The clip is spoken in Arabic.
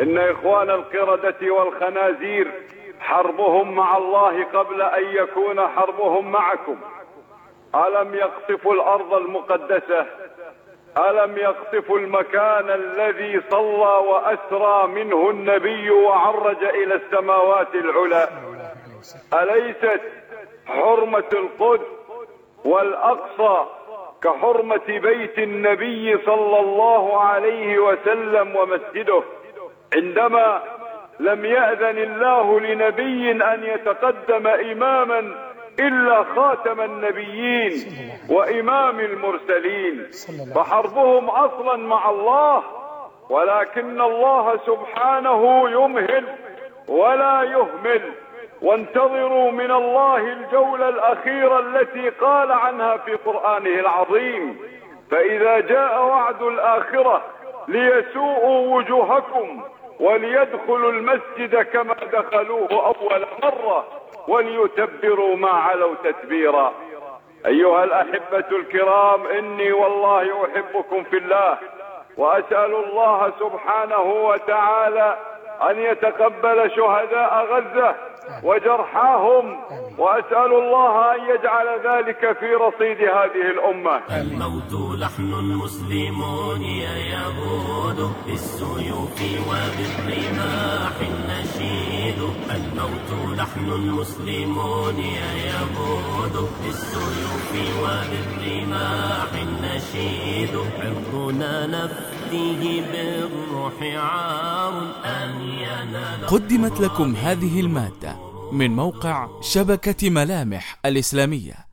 إن إخوان القردة والخنازير حربهم مع الله قبل أن يكون حربهم معكم. ألم يقصفوا الأرض المقدسة؟ ألم يقصفوا المكان الذي صلى وأسرى منه النبي وعرج إلى السماوات العلى؟ أليست حرمة القدس والأقصى كحرمة بيت النبي صلى الله عليه وسلم ومسجده؟ عندما لم يأذن الله لنبي أن يتقدم إماما إلا خاتم النبيين وإمام المرسلين فحربهم أصلا مع الله ولكن الله سبحانه يمهل ولا يهمل. وانتظروا من الله الجولة الأخيرة التي قال عنها في قرآنه العظيم فإذا جاء وعد الآخرة ليسوءوا وجوهكم وليدخلوا المسجد كما دخلوه أول مرة وليتبروا ما علوا تتبيرا أيها الأحبة الكرام إني والله أحبكم في الله وأسأل الله سبحانه وتعالى أن يتقبل شهداء غزة وجرحاهم وأسأل الله أن يجعل ذلك في رصيد هذه الأمة. الموت لحن مسلمون يا يهود بالسيوف وبالرماح النشيد الموت لحن مسلمون يا يهود بالسيوف وبالرماح النشيد عرضنا نفديه بالروح عار قدمت لكم هذه المادة من موقع شبكة ملامح الإسلامية.